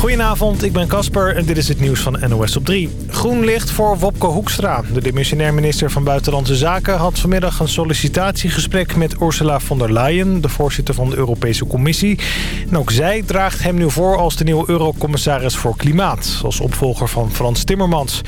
Goedenavond, ik ben Casper en dit is het nieuws van NOS op 3. Groen licht voor Wopke Hoekstra. De demissionair minister van Buitenlandse Zaken had vanmiddag een sollicitatiegesprek met Ursula von der Leyen, de voorzitter van de Europese Commissie. En ook zij draagt hem nu voor als de nieuwe eurocommissaris voor Klimaat, als opvolger van Frans Timmermans.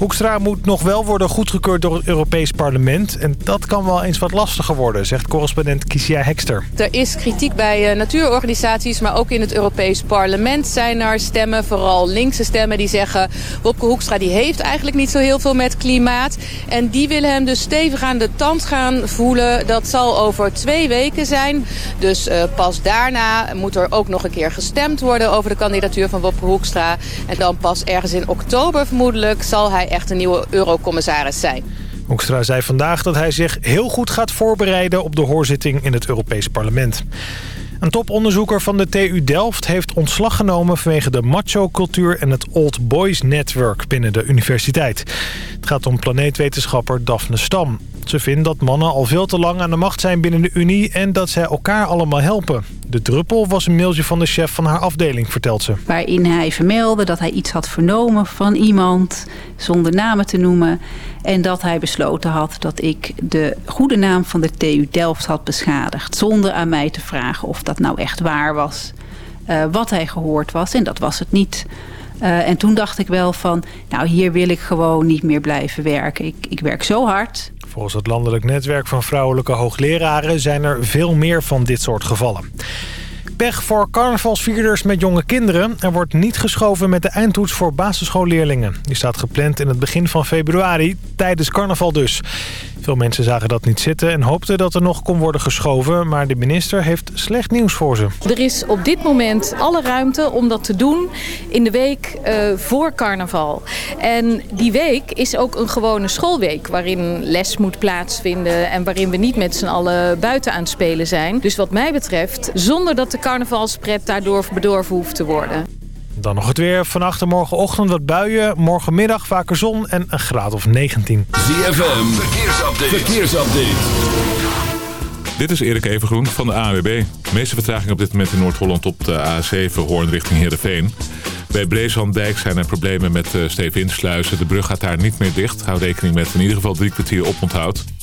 Hoekstra moet nog wel worden goedgekeurd door het Europees Parlement. En dat kan wel eens wat lastiger worden, zegt correspondent Kisia Hekster. Er is kritiek bij uh, natuurorganisaties, maar ook in het Europees Parlement zijn er stemmen, vooral linkse stemmen, die zeggen... Wopke Hoekstra die heeft eigenlijk niet zo heel veel met klimaat. En die willen hem dus stevig aan de tand gaan voelen. Dat zal over twee weken zijn. Dus uh, pas daarna moet er ook nog een keer gestemd worden over de kandidatuur van Wopke Hoekstra. En dan pas ergens in oktober vermoedelijk zal hij echt een nieuwe eurocommissaris zijn. Hoekstra zei vandaag dat hij zich heel goed gaat voorbereiden op de hoorzitting in het Europees Parlement. Een toponderzoeker van de TU Delft heeft ontslag genomen vanwege de macho-cultuur en het Old Boys Network binnen de universiteit. Het gaat om planeetwetenschapper Daphne Stam. Ze vindt dat mannen al veel te lang aan de macht zijn binnen de Unie en dat zij elkaar allemaal helpen. De druppel was een mailtje van de chef van haar afdeling, vertelt ze. Waarin hij vermeldde dat hij iets had vernomen van iemand, zonder namen te noemen. En dat hij besloten had dat ik de goede naam van de TU Delft had beschadigd. Zonder aan mij te vragen of dat nou echt waar was. Uh, wat hij gehoord was. En dat was het niet. Uh, en toen dacht ik wel van, nou hier wil ik gewoon niet meer blijven werken. Ik, ik werk zo hard. Volgens het landelijk netwerk van vrouwelijke hoogleraren zijn er veel meer van dit soort gevallen. Pech voor carnavalsvierders met jonge kinderen. Er wordt niet geschoven met de eindtoets voor basisschoolleerlingen. Die staat gepland in het begin van februari, tijdens carnaval dus. Veel mensen zagen dat niet zitten en hoopten dat er nog kon worden geschoven. Maar de minister heeft slecht nieuws voor ze. Er is op dit moment alle ruimte om dat te doen in de week uh, voor carnaval. En die week is ook een gewone schoolweek waarin les moet plaatsvinden... en waarin we niet met z'n allen buiten aan het spelen zijn. Dus wat mij betreft, zonder dat de carnavalspret daardoor bedorven hoeft te worden. Dan nog het weer. Vannacht en morgenochtend wat buien. Morgenmiddag vaker zon en een graad of 19. ZFM, verkeersupdate. verkeersupdate. Dit is Erik Evengroen van de AWB. De meeste vertraging op dit moment in Noord-Holland op de A7 Hoorn richting Heerenveen. Bij Breeslanddijk zijn er problemen met uh, Stevinsluizen. De brug gaat daar niet meer dicht. Hou rekening met in ieder geval drie kwartier oponthoud.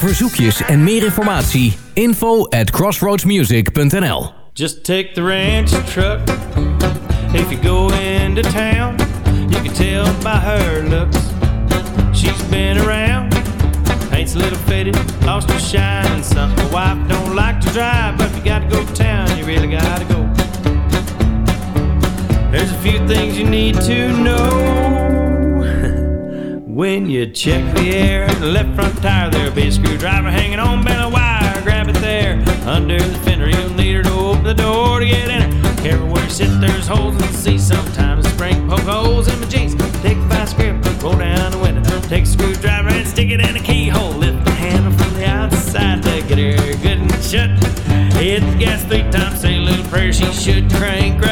Verzoekjes en meer informatie, info at crossroadsmusic.nl Just take the ranch truck, if you go into town, you can tell by her looks, she's been around. Paint's a little faded, lost her shine something. My wife don't like to drive, but if you gotta go to town, you really gotta go. There's a few things you need to know. When you check the air, the left front tire, there'll be a screwdriver hanging on the wire. Grab it there under the fender. You'll need her to open the door to get in her. Careful where you sit, there's holes in the seat. Sometimes the spring poke holes in my jeans. Take a vice grip, roll down the window. Take a screwdriver and stick it in the keyhole. Lift the handle from the outside to get her good and shut. Hit the gas three times, say a little prayer. She should crank right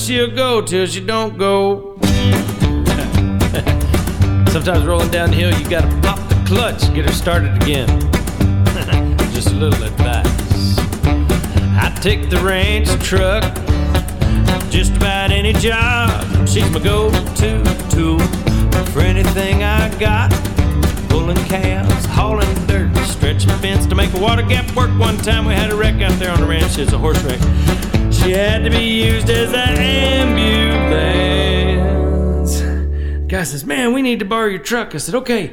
she'll go till she don't go. Sometimes rolling down the hill, you gotta pop the clutch, get her started again. Just a little advice. I take the ranch truck just about any job. She's my go-to tool for anything I got. Pulling calves, hauling dirt, stretching fence to make a water gap work. One time we had a wreck out there on the ranch. It's a horse wreck. She had to be used as an ambulance. Guy says, "Man, we need to borrow your truck." I said, "Okay."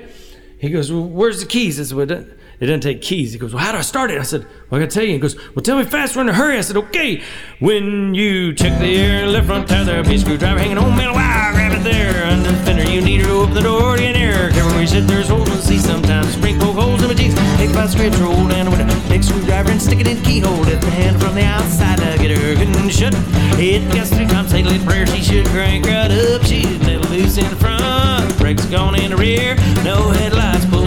He goes, well, "Where's the keys?" I said, it doesn't take keys. He goes, well, how do I start it? I said, well, I gotta tell you. He goes, well, tell me faster in a hurry. I said, okay. When you check the air, left front tire, there'll be screwdriver hanging on metal wire. Grab it there under the fender. You need to open the door to get air. Careful where you sit, there's holes in the seat sometimes. Spring poke holes in my jeans. Take five scrapes, roll down the window. Take screwdriver and stick it in keyhole. Lift the handle from the outside to get her good and shut. The gas three times, take a little prayer. She should crank right up. She's little loose in the front. Brakes gone in the rear. No headlights, pulls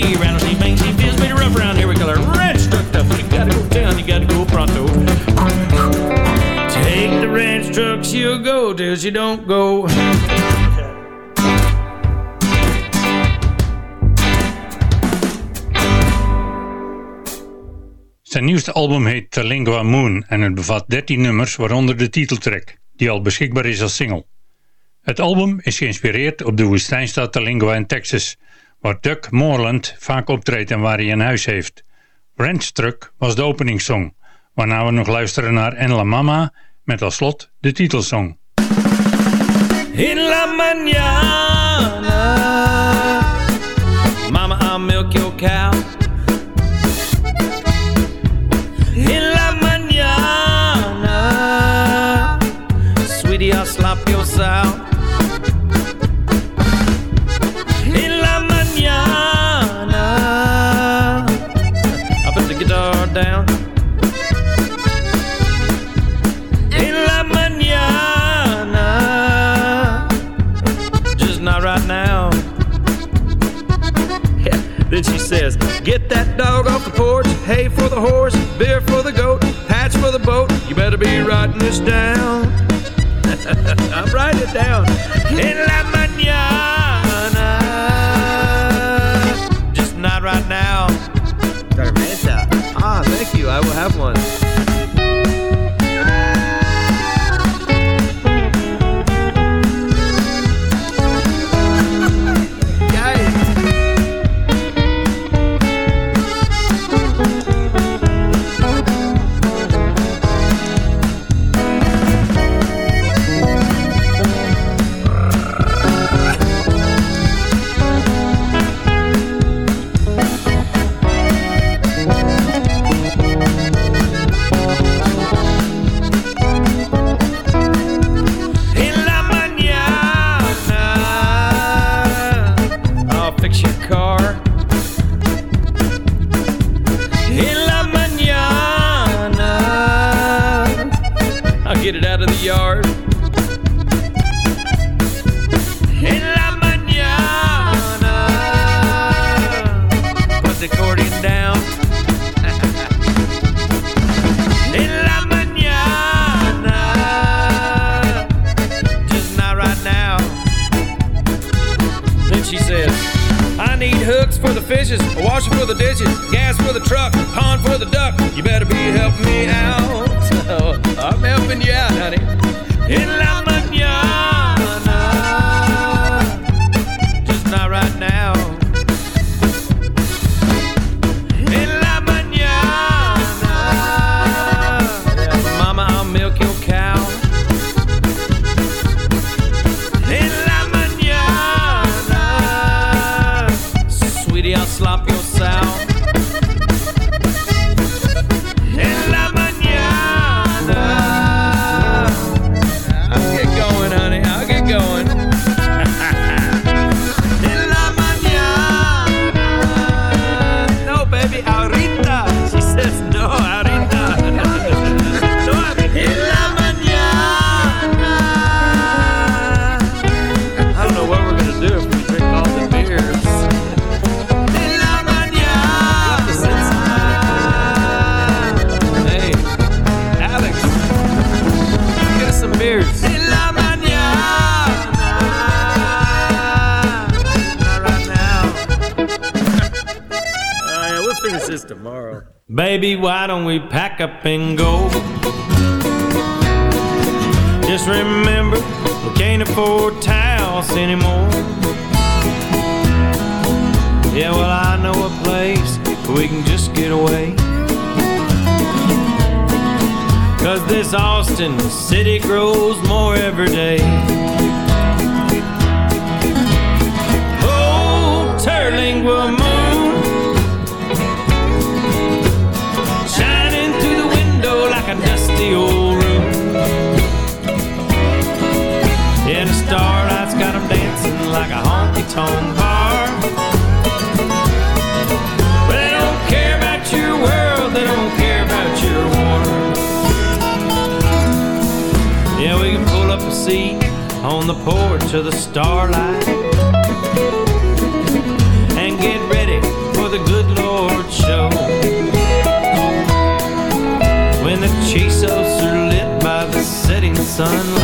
stairs, she rattles, she bangs, she feels pretty rough around here. We call her ranch truck tough. You gotta go down, you gotta go pronto. Take the ranch truck, she'll go till she don't go. Zijn nieuwste album heet Lingua Moon en het bevat 13 nummers, waaronder de titeltrack, die al beschikbaar is als single. Het album is geïnspireerd op de woestijnstad Terlingua in Texas, waar Doug Moreland vaak optreedt en waar hij een huis heeft. Ranch Truck was de openingssong, waarna we nog luisteren naar En La Mama met als slot de titelsong. In la mañana, Mama, I'll milk your cow. In la mañana, Sweetie, I'll slop your sow. Says, Get that dog off the porch, hay for the horse, beer for the goat, patch for the boat. You better be writing this down. I'm writing it down. In la mañana, just not right now. Tormenta. Ah, thank you. I will have one. Tomorrow. Baby, why don't we pack up and go? Just remember, we can't afford towels anymore. Yeah, well, I know a place we can just get away. Cause this Austin city grows more every day. Oh, Terlingua Dusty old room. Yeah, the starlight's got 'em dancing like a honky tonk bar. But they don't care about your world, they don't care about your war. Yeah, we can pull up a seat on the porch of the starlight sunlight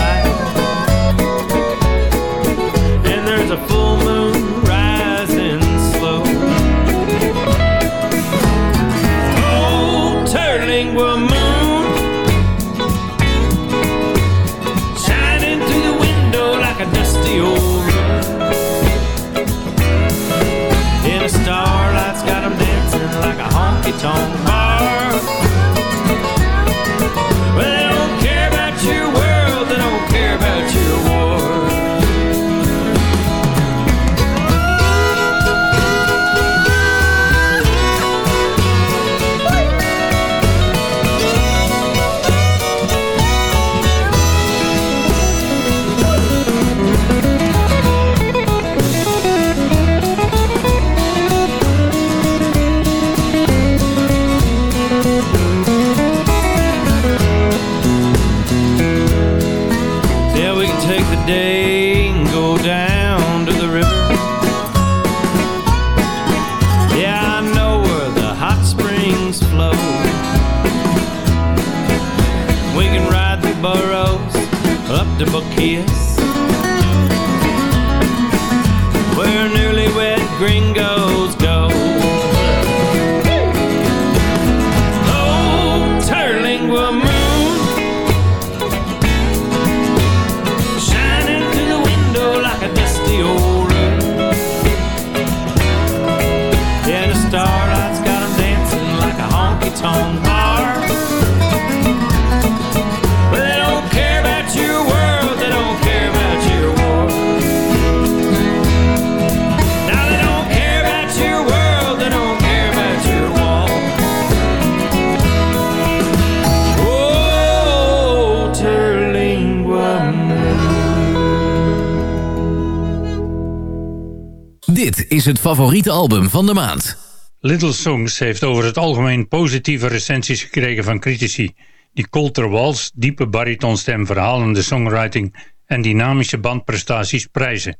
is het favoriete album van de maand. Little Songs heeft over het algemeen positieve recensies gekregen van critici, die Colter Walls diepe baritonstem, verhalende songwriting en dynamische bandprestaties prijzen.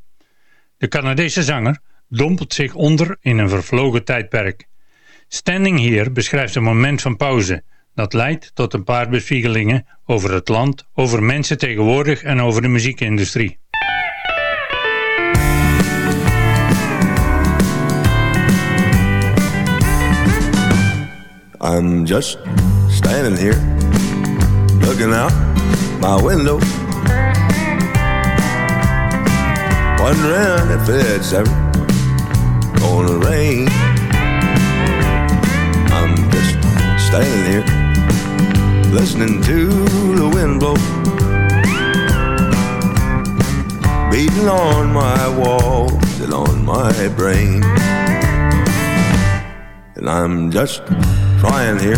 De Canadese zanger dompelt zich onder in een vervlogen tijdperk. Standing Here beschrijft een moment van pauze, dat leidt tot een paar bespiegelingen over het land, over mensen tegenwoordig en over de muziekindustrie. I'm just standing here, looking out my window, wondering if it's ever gonna rain. I'm just standing here, listening to the wind blow, beating on my walls and on my brain. And I'm just trying here,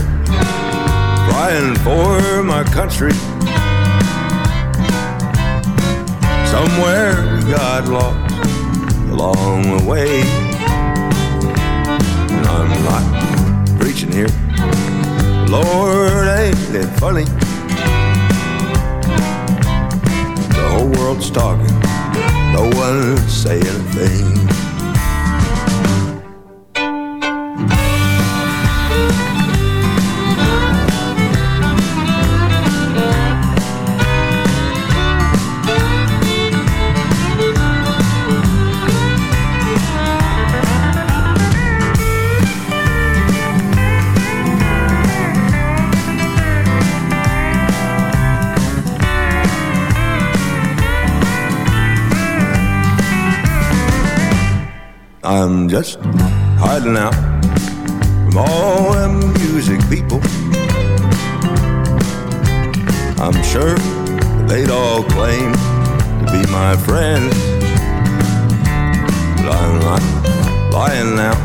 trying for my country. Somewhere we got lost along the way. And I'm not preaching here. Lord, ain't it funny? The whole world's talking, no one's saying a thing. just hiding out from all them music people. I'm sure they'd all claim to be my friends. But I'm not lying now.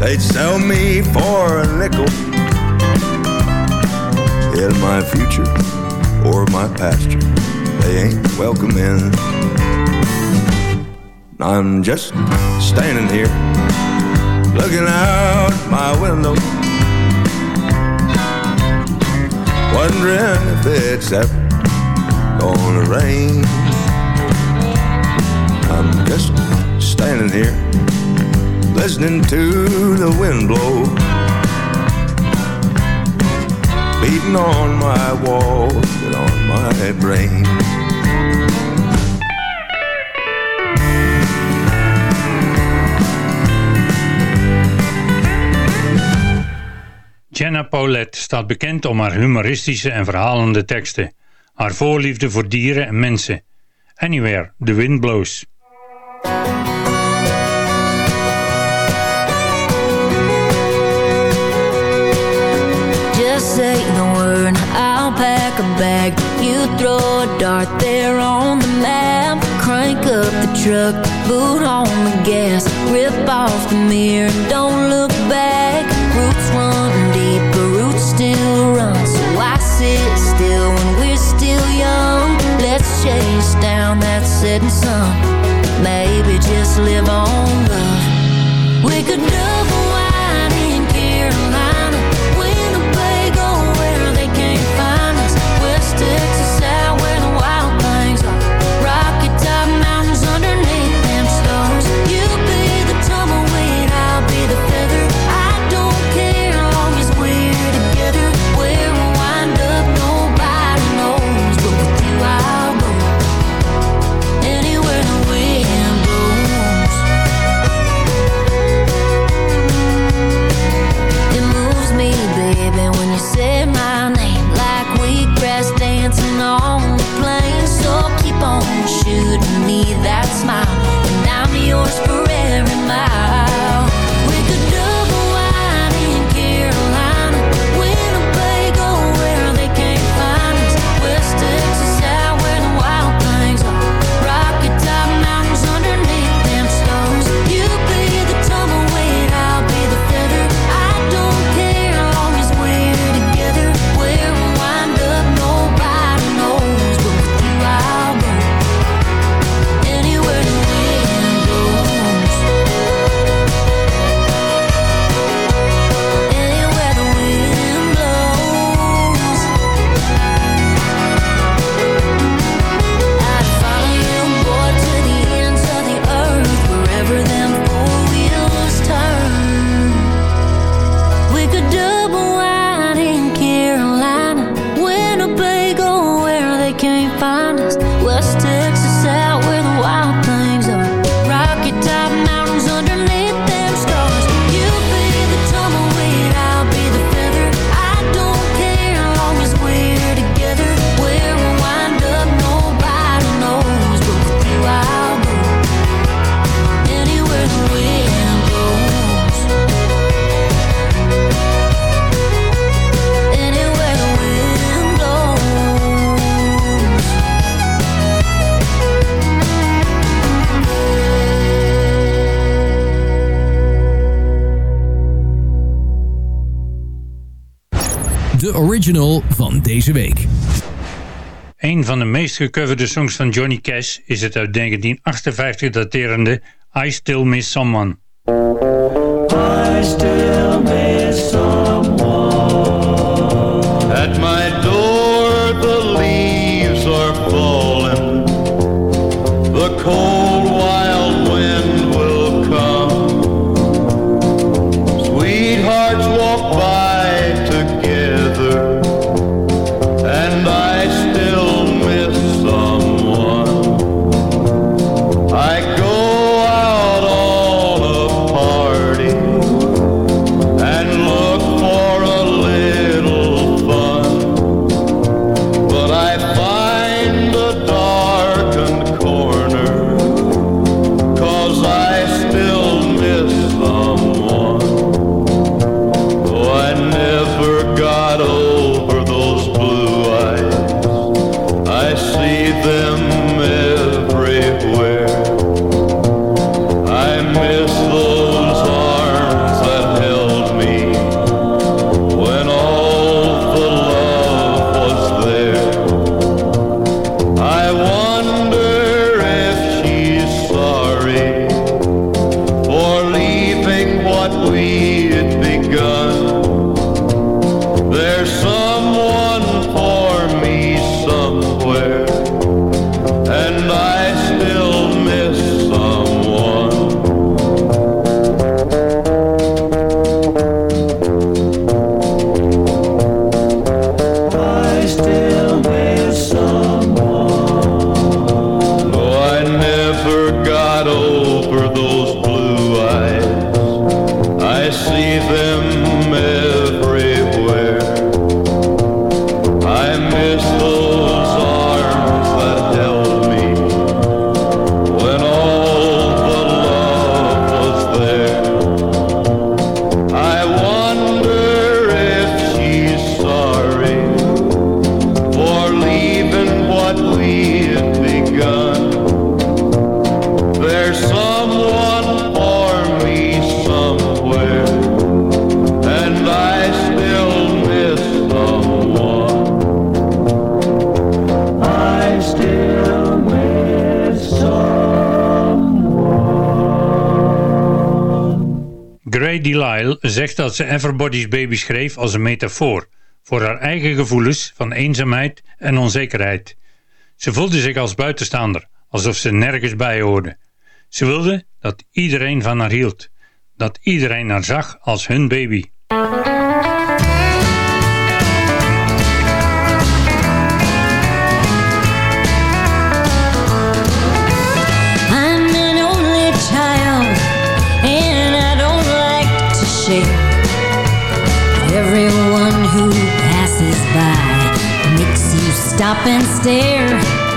They'd sell me for a nickel in my future or my pasture. They ain't welcome in. I'm just standing here looking out my window, wondering if it's ever gonna rain. I'm just standing here listening to the wind blow, beating on my walls and on my brain. Jenna Paulette staat bekend om haar humoristische en verhalende teksten, haar voorliefde voor dieren en mensen. Anywhere, The Wind Blows. Just say the word, I'll pack a bag. You throw a dart there on the map. Crank up the truck, boot on the gas. Rip off the mirror, don't look back. chase down that setting sun. Maybe just live on love We could do original van deze week. Een van de meest gecoverde songs van Johnny Cash is het uit 1958 daterende I Still Miss Someone. I still miss someone. those zegt dat ze Everybody's Baby schreef als een metafoor voor haar eigen gevoelens van eenzaamheid en onzekerheid. Ze voelde zich als buitenstaander, alsof ze nergens bij hoorde. Ze wilde dat iedereen van haar hield, dat iedereen haar zag als hun baby. stop and stare.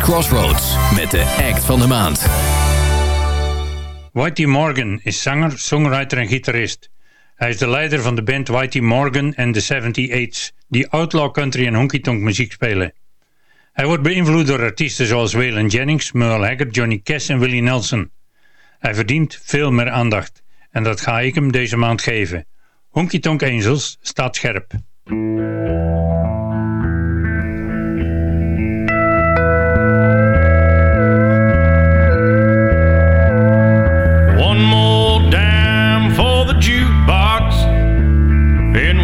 Crossroads met de act van de maand. Whitey Morgan is zanger, songwriter en gitarist. Hij is de leider van de band Whitey Morgan en 78s die outlaw country en honky-tonk muziek spelen. Hij wordt beïnvloed door artiesten zoals Waylon Jennings, Merle Haggard, Johnny Cash en Willie Nelson. Hij verdient veel meer aandacht en dat ga ik hem deze maand geven. Honky Tonk Angels staat scherp.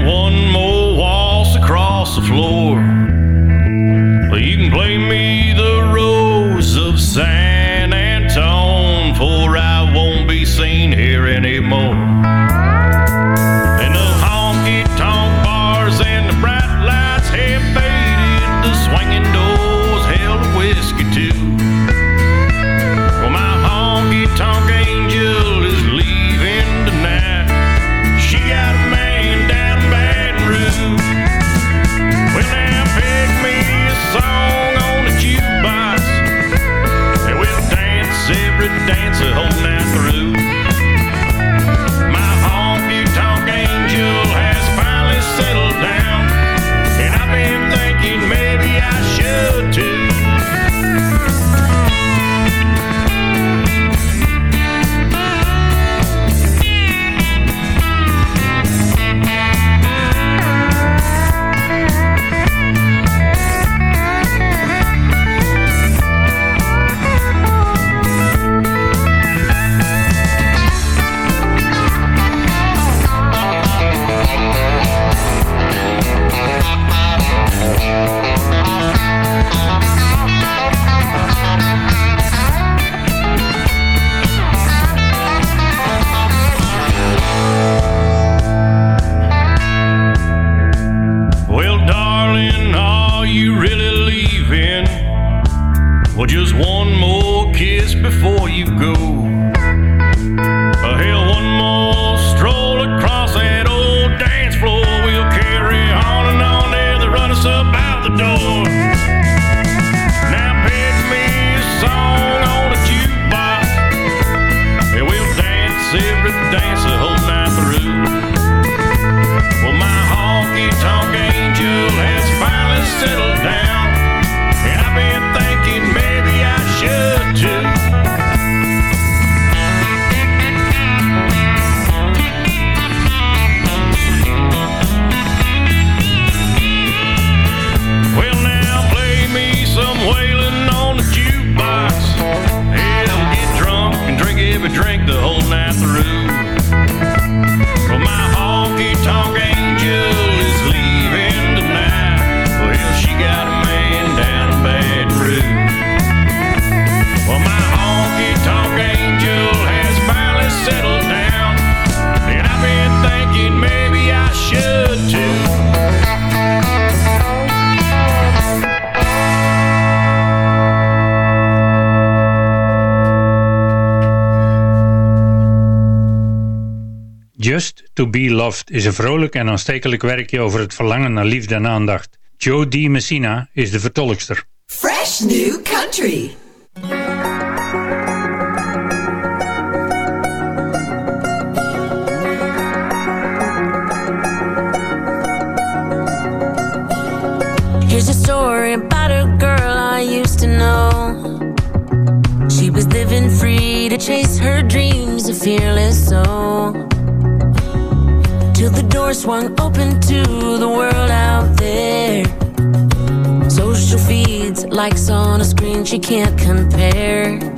one more waltz across the floor. Just to be Loved is een vrolijk en aanstekelijk werkje over het verlangen naar liefde en aandacht. Joe D. Messina is de vertolkster. Fresh New Country Here's a story about a girl I used to know She was living free to chase her dreams, a fearless soul the door swung open to the world out there. Social feeds, likes on a screen, she can't compare.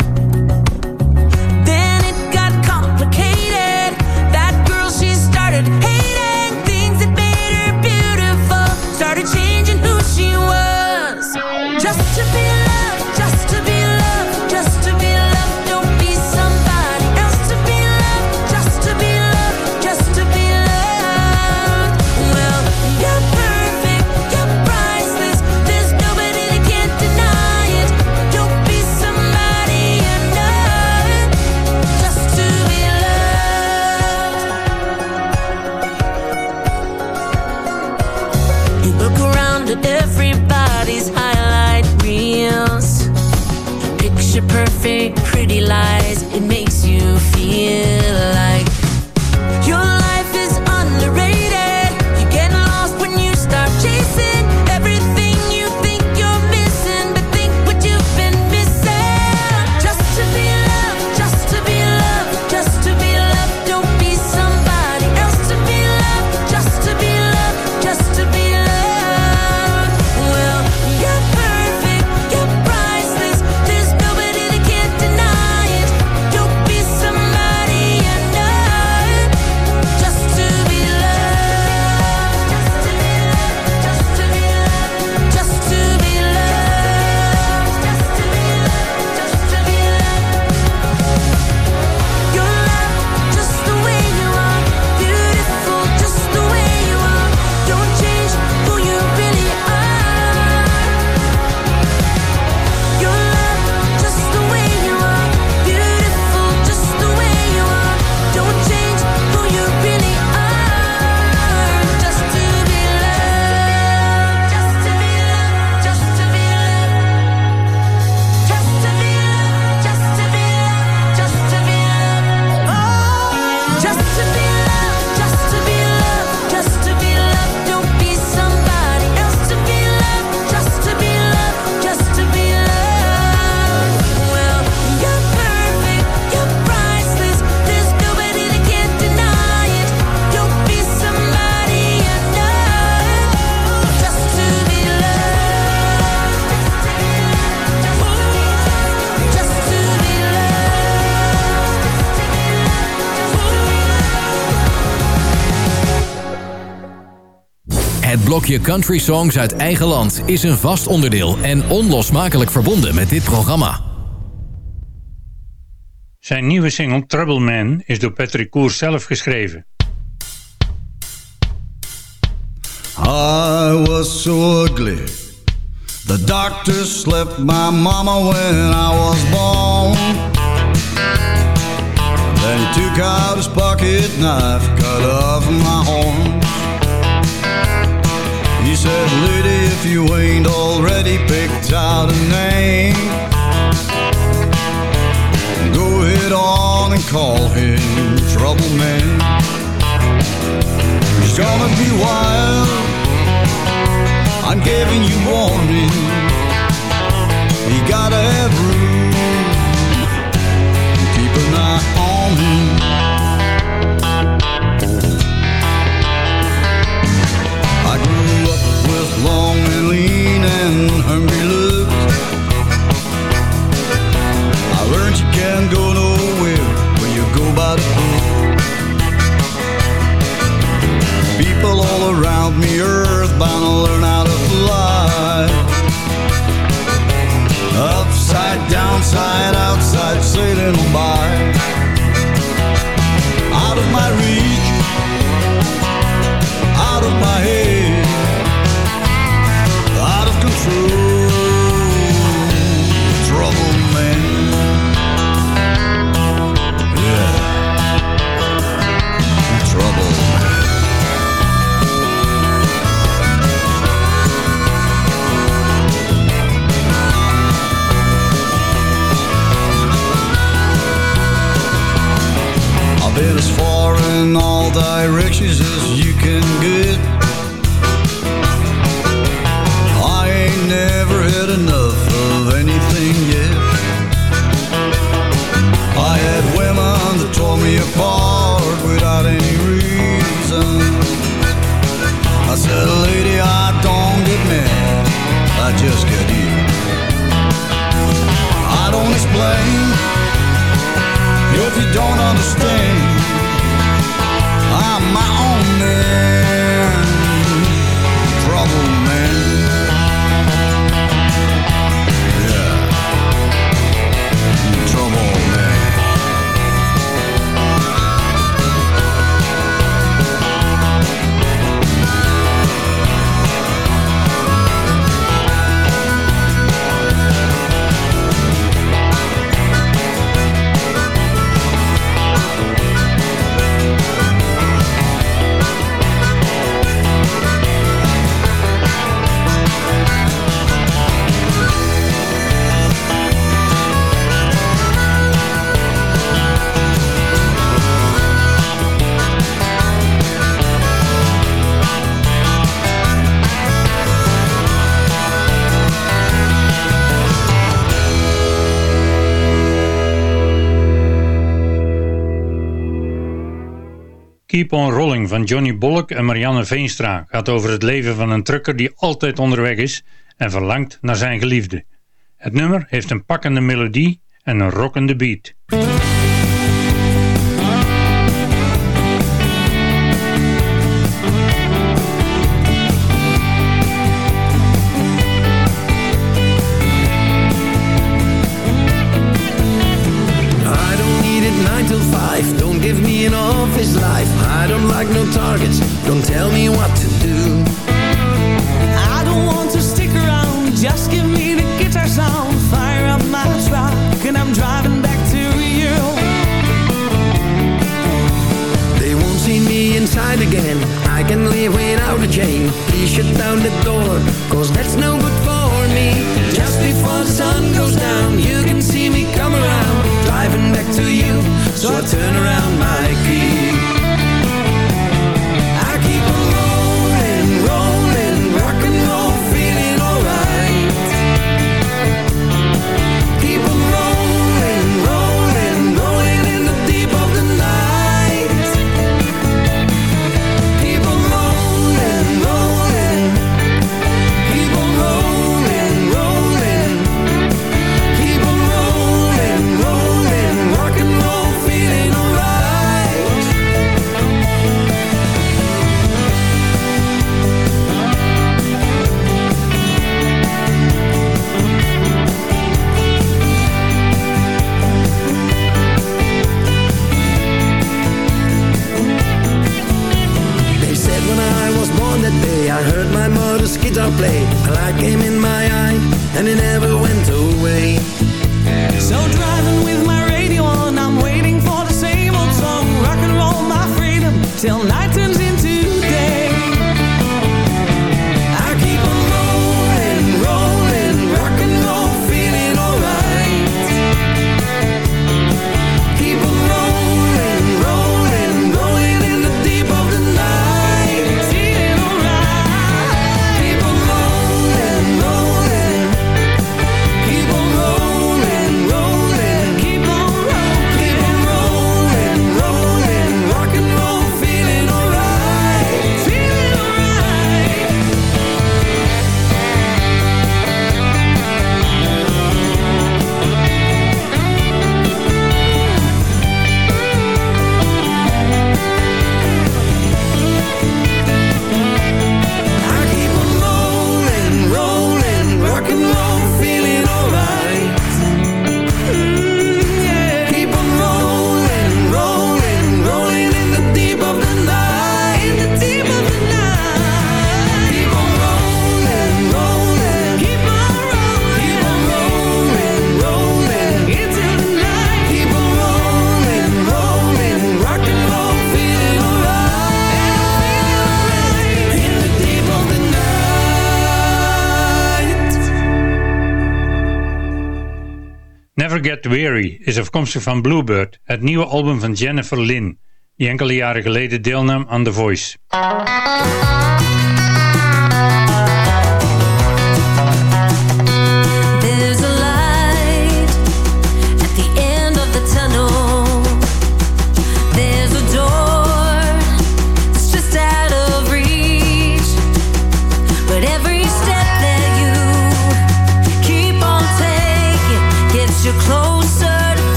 blokje country songs uit eigen land is een vast onderdeel en onlosmakelijk verbonden met dit programma. Zijn nieuwe single Trouble Man is door Patrick Koer zelf geschreven. I was so ugly. The doctor slept my mama when I was born. Then he took out knife, cut off my. He said, lady, if you ain't already picked out a name Go ahead on and call him Trouble Man. He's gonna be wild. I'm giving you warning. He gotta have room. Keep an eye on him. Lean and hungry looks. I learned you can't go nowhere when you go by the book. People all around me earthbound learn how to fly. Upside, downside, outside, sailing on by. Out of my reach, directions as you can get. Van Johnny Bullock en Marianne Veenstra gaat over het leven van een trucker die altijd onderweg is en verlangt naar zijn geliefde. Het nummer heeft een pakkende melodie en een rockende beat. Me again. I can live without a chain. Please shut down the door, cause that's no good for me. Just before the sun goes down, you can see me come around. Driving back to you, so I turn around my key. Get Weary is afkomstig van Bluebird, het nieuwe album van Jennifer Lynn, die enkele jaren geleden deelnam aan The Voice.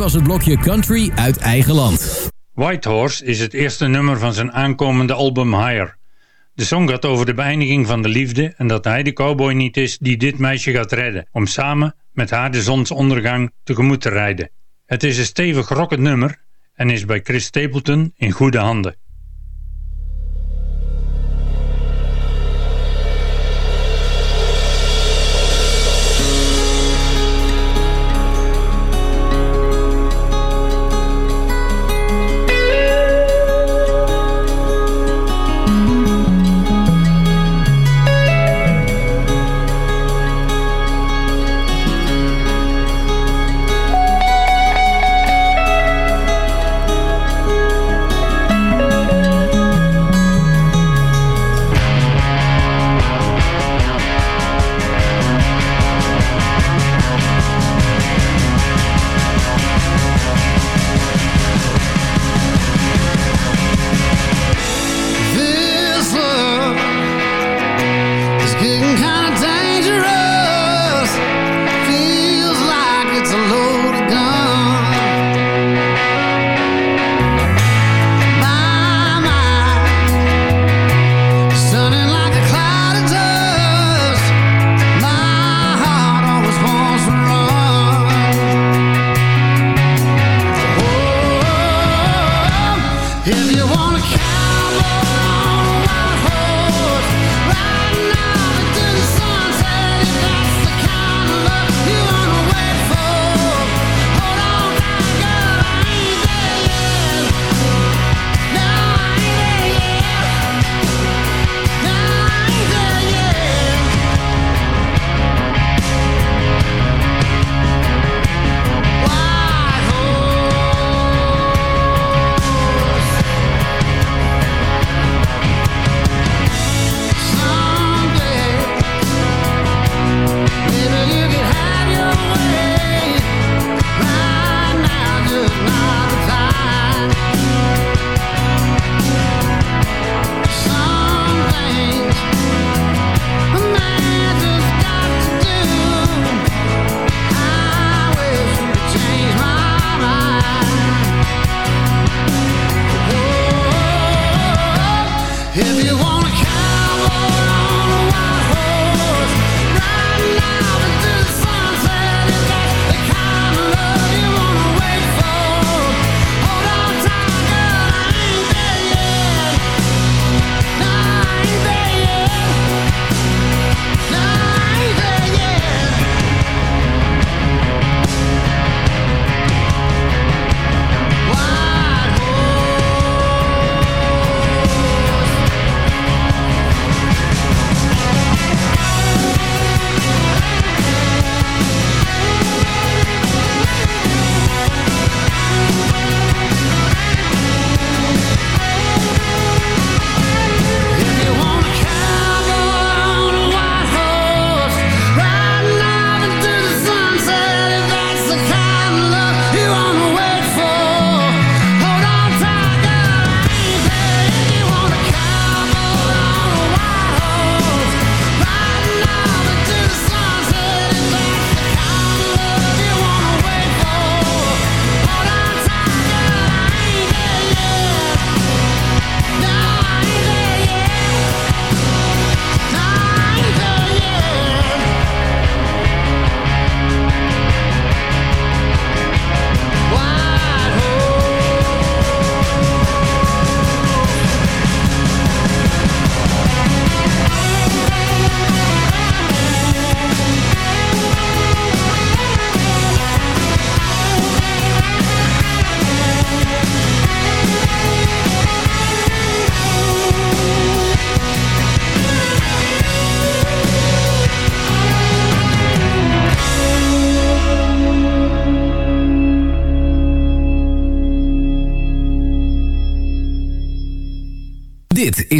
was het blokje country uit eigen land. Whitehorse is het eerste nummer van zijn aankomende album Higher. De song gaat over de beëindiging van de liefde en dat hij de cowboy niet is die dit meisje gaat redden, om samen met haar de zonsondergang tegemoet te rijden. Het is een stevig rockend nummer en is bij Chris Stapleton in goede handen.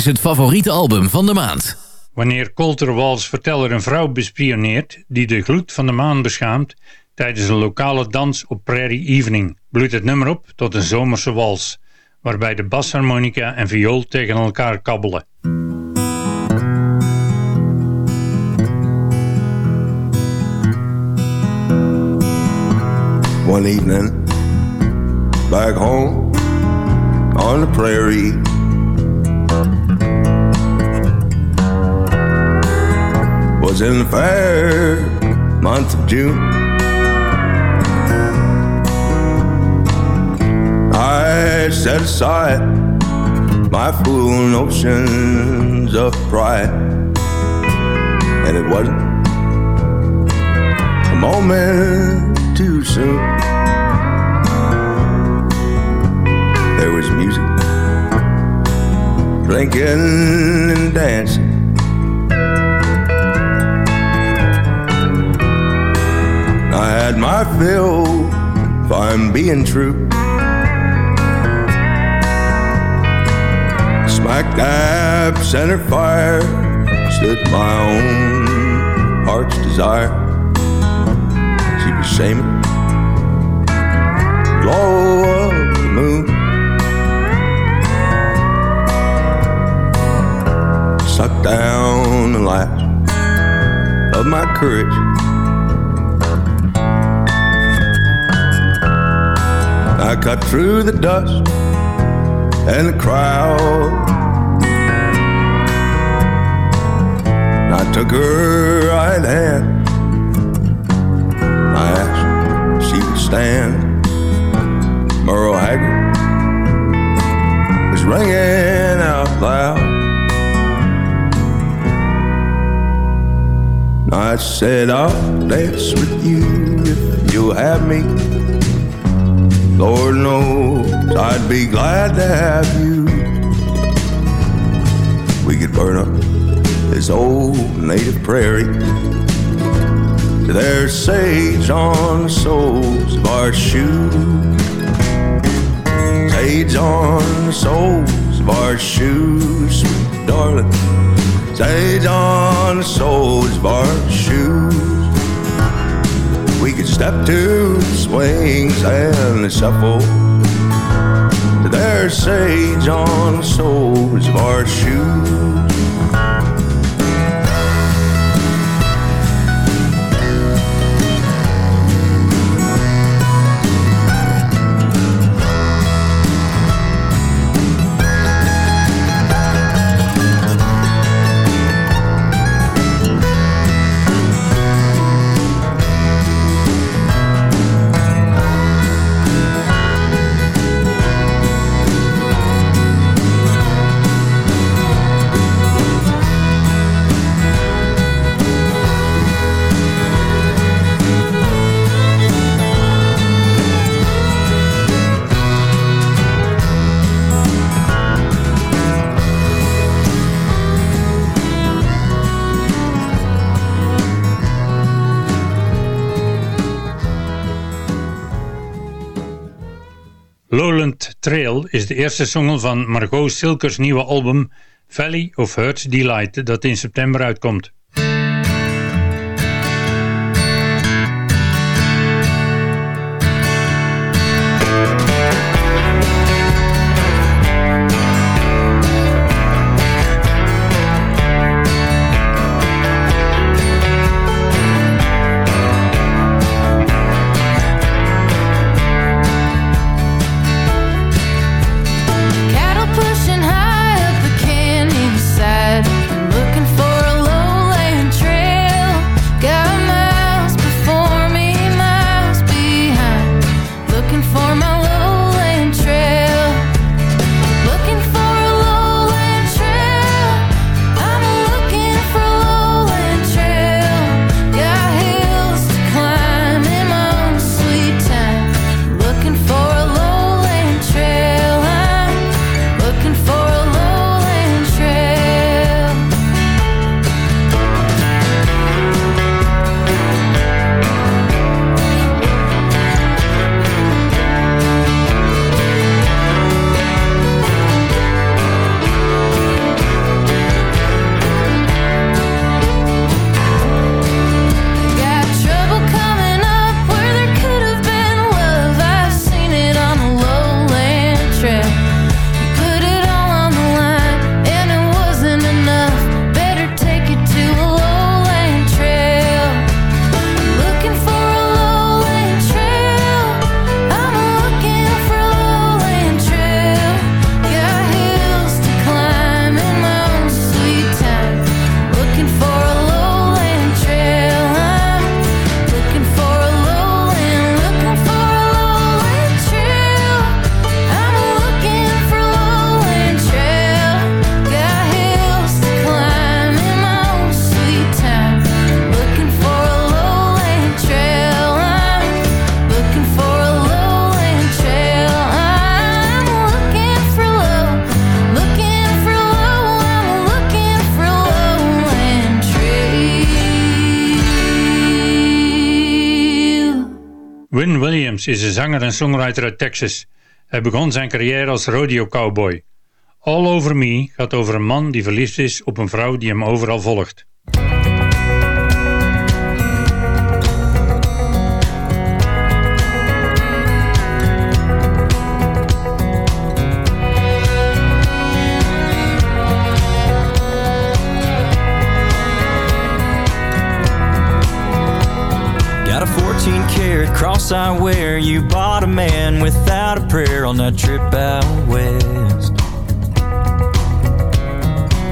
Is het favoriete album van de maand. Wanneer Colter Wals verteller een vrouw bespioneert die de gloed van de maan beschaamt tijdens een lokale dans op Prairie Evening, bloeit het nummer op tot een zomerse wals, waarbij de basharmonica en viool tegen elkaar kabbelen. One evening, back home on the prairie. Was in the fair month of June. I set aside my fool notions of pride, and it wasn't a moment too soon. There was music, drinking and dancing. I had my fill, if I'm being true. Smack dab center fire stood my own heart's desire. She was shaming glow of the moon. Sucked down the last of my courage. I cut through the dust and the crowd. I took her right hand. I asked if she would stand. Merle Haggard ringing out loud. I said I'll dance with you if you'll have me. Lord knows I'd be glad to have you. We could burn up this old native prairie. There's sage on the soles of our shoes. Sage on the soles of our shoes, sweet darling. Sage on the soles of our shoes. We could step to swings and shuffle. their sage on the soles of our shoes. Trail is de eerste single van Margot Silkers nieuwe album Valley of Heart's Delight dat in september uitkomt. Williams is een zanger en songwriter uit Texas. Hij begon zijn carrière als rodeo cowboy. All Over Me gaat over een man die verliefd is op een vrouw die hem overal volgt. weird cross I wear. You bought a man without a prayer on that trip out west.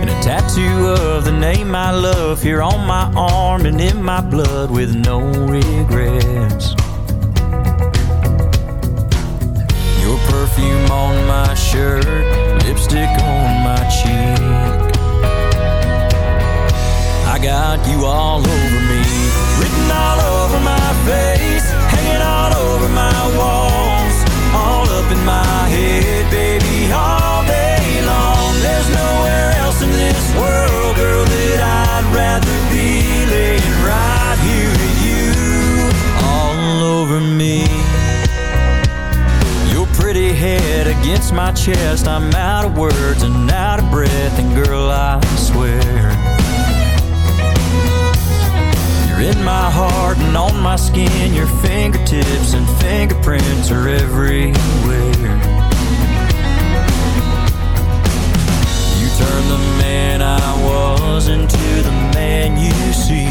And a tattoo of the name I love here on my arm and in my blood with no regrets. Your perfume on my shirt, lipstick on my cheek. I got you all over me, written all over my face all over my walls, all up in my head, baby, all day long. There's nowhere else in this world, girl, that I'd rather be laying right here with you, all over me. Your pretty head against my chest, I'm out of words and out of breath, and girl, I swear and on my skin. Your fingertips and fingerprints are everywhere. You turned the man I was into the man you see.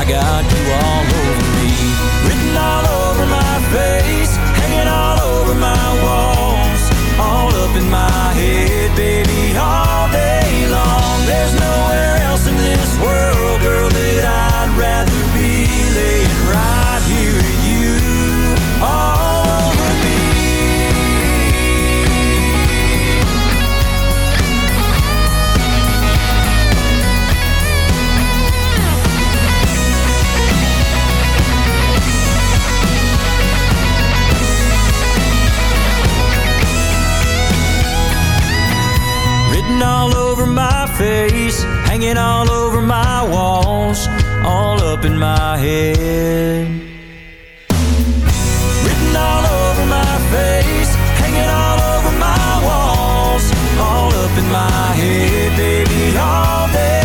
I got you all over me, written all over my face, hanging all over my walls, all up in my head, baby, all day long. There's nowhere else in this world, girl, that I'd rather face, hanging all over my walls, all up in my head. Written all over my face, hanging all over my walls, all up in my head, baby, all day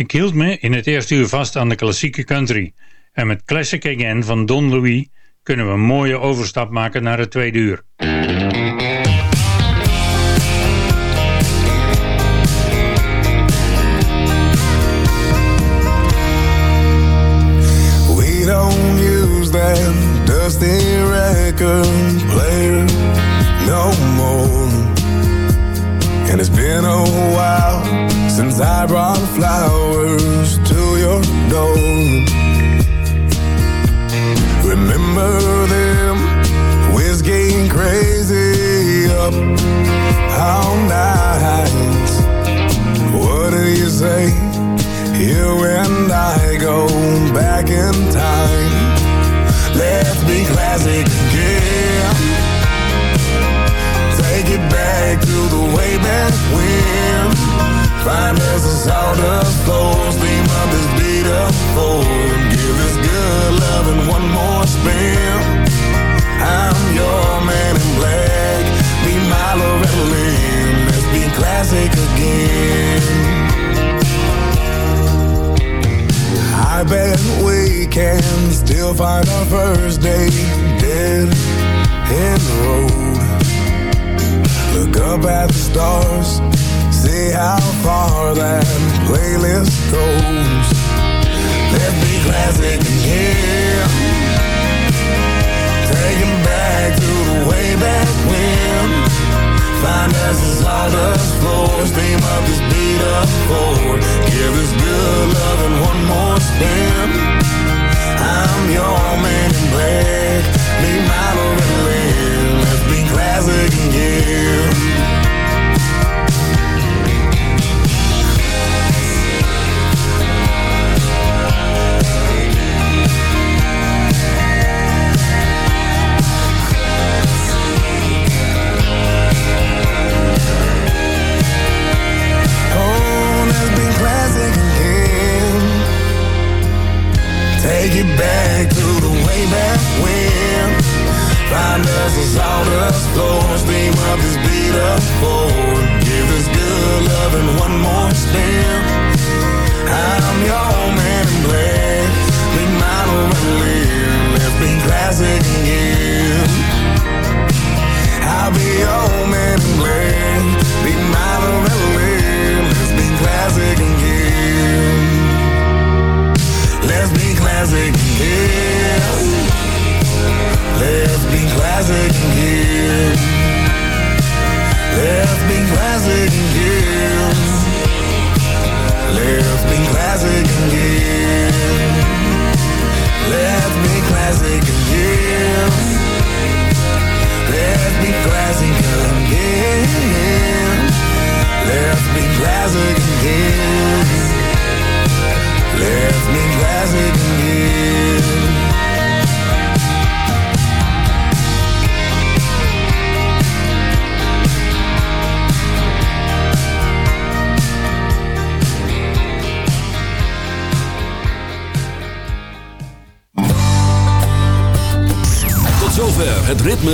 Ik hield me in het eerste uur vast aan de klassieke country. En met Classic Again van Don Louis kunnen we een mooie overstap maken naar het tweede uur. We don't use that dusty record player no more. And it's been a while since I brought flowers to your door. Remember them whiskey crazy up all night. What do you say? You and I go back in time. Let's be classic again. Take it back to the way back when. Find us a sawdust floor, steam up this Ford. Give this good loving one more spin. I'm your man in black. Be my Loretta Lynn. Let's be classic again. I bet we can still find our first date dead in the road. Look up at the stars, see how far that playlist goes. Let's be classic again. Taking back to the way back when. Find us a sawdust floor, steam up this beat up Ford. Give this good loving one more spin. I'm your man in black, be my Lynn. Let's be classic again.